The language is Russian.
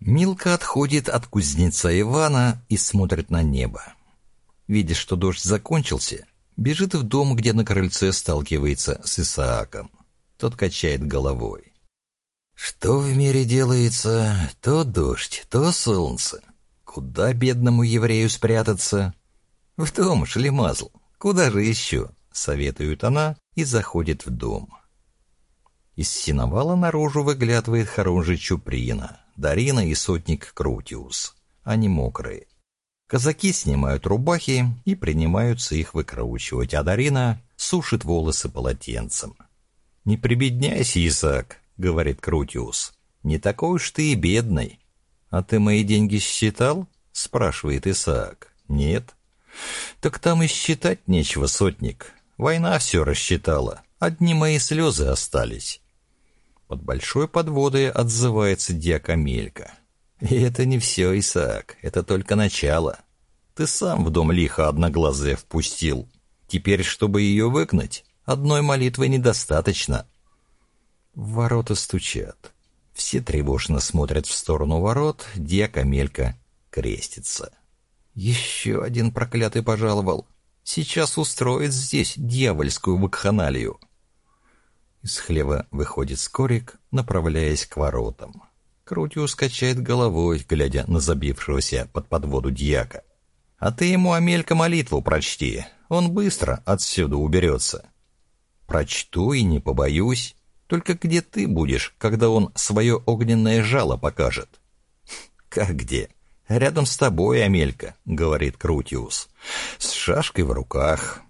Милка отходит от кузнеца Ивана и смотрит на небо. Видя, что дождь закончился, бежит в дом, где на крыльце сталкивается с Исааком. Тот качает головой. Что в мире делается, то дождь, то солнце. Куда бедному еврею спрятаться? В дом, шлемазл. Куда же еще? Советует она и заходит в дом. Из синовала наружу выглядывает Харунжи Чуприна, Дарина и сотник Крутиус. Они мокрые. Казаки снимают рубахи и принимаются их выкручивать, а Дарина сушит волосы полотенцем. «Не прибедняйся, Исаак», — говорит Крутиус. «Не такой уж ты и бедный». «А ты мои деньги считал?» — спрашивает Исаак. «Нет». «Так там и считать нечего, сотник. Война все рассчитала. Одни мои слезы остались». Под большой подводой отзывается Диакамелька. «И это не все, Исаак, это только начало. Ты сам в дом лихо одноглазая впустил. Теперь, чтобы ее выгнать, одной молитвы недостаточно». В ворота стучат. Все тревожно смотрят в сторону ворот, Диакамелька крестится. «Еще один проклятый пожаловал. Сейчас устроит здесь дьявольскую вакханалию». Из хлева выходит скорик, направляясь к воротам. Крутиус качает головой, глядя на забившегося под подводу дьяка. «А ты ему, Амелька, молитву прочти. Он быстро отсюда уберется». «Прочту и не побоюсь. Только где ты будешь, когда он свое огненное жало покажет?» «Как где?» «Рядом с тобой, Амелька», — говорит Крутиус. «С шашкой в руках.